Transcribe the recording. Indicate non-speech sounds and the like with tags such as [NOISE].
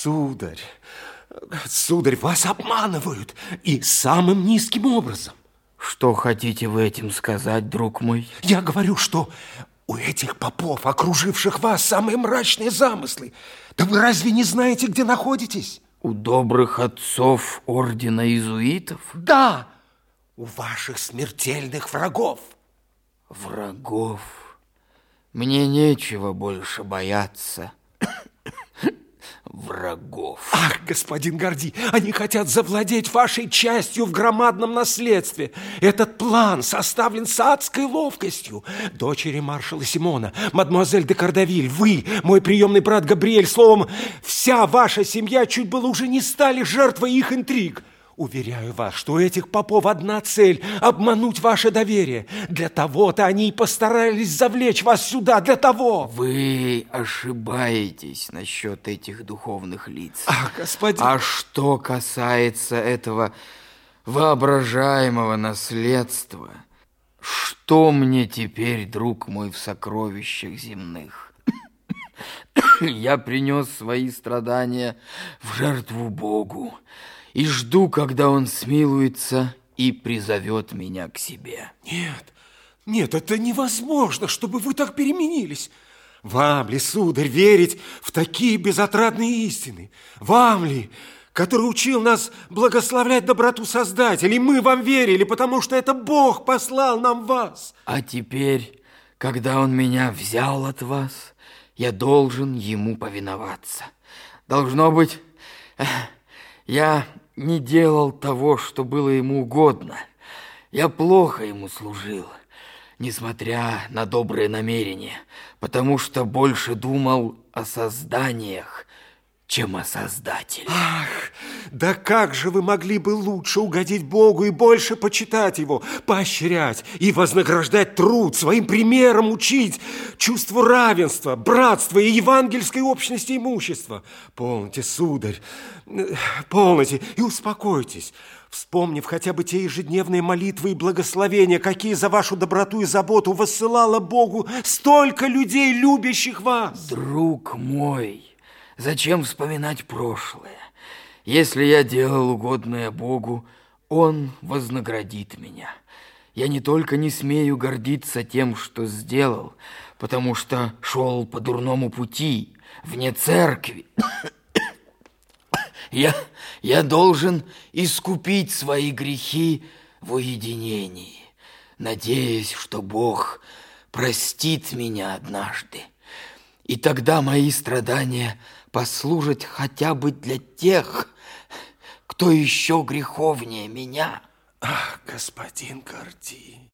Сударь, сударь, вас обманывают и самым низким образом. Что хотите вы этим сказать, друг мой? Я говорю, что у этих попов, окруживших вас, самые мрачные замыслы. Да вы разве не знаете, где находитесь? У добрых отцов ордена иезуитов? Да, у ваших смертельных врагов. Врагов? Мне нечего больше бояться [COUGHS] врагов. Ах, господин Горди, они хотят завладеть вашей частью в громадном наследстве. Этот план составлен с адской ловкостью. Дочери маршала Симона, мадемуазель де Кардавиль, вы, мой приемный брат Габриэль, словом, вся ваша семья чуть было уже не стали жертвой их интриг. Уверяю вас, что у этих попов одна цель – обмануть ваше доверие. Для того-то они и постарались завлечь вас сюда, для того. Вы ошибаетесь насчет этих духовных лиц. Ах, господин... А что касается этого воображаемого наследства, что мне теперь, друг мой, в сокровищах земных? [COUGHS] Я принес свои страдания в жертву Богу и жду, когда он смилуется и призовет меня к себе. Нет, нет, это невозможно, чтобы вы так переменились. Вам ли, сударь, верить в такие безотрадные истины? Вам ли, который учил нас благословлять доброту Создателя, и мы вам верили, потому что это Бог послал нам вас. А теперь, когда Он меня взял от вас, я должен Ему повиноваться. Должно быть, я не делал того, что было ему угодно. Я плохо ему служил, несмотря на добрые намерения, потому что больше думал о созданиях, чем о Создателе. Ах, да как же вы могли бы лучше угодить Богу и больше почитать Его, поощрять и вознаграждать труд, своим примером учить чувству равенства, братства и евангельской общности имущества? Полните, сударь, полните и успокойтесь, вспомнив хотя бы те ежедневные молитвы и благословения, какие за вашу доброту и заботу высылало Богу столько людей, любящих вас. Друг мой, Зачем вспоминать прошлое? Если я делал угодное Богу, Он вознаградит меня. Я не только не смею гордиться тем, что сделал, потому что шел по дурному пути, вне церкви. [COUGHS] Я, я должен искупить свои грехи в уединении, надеясь, что Бог простит меня однажды. И тогда мои страдания послужат хотя бы для тех, кто еще греховнее меня. Ах, господин Горди,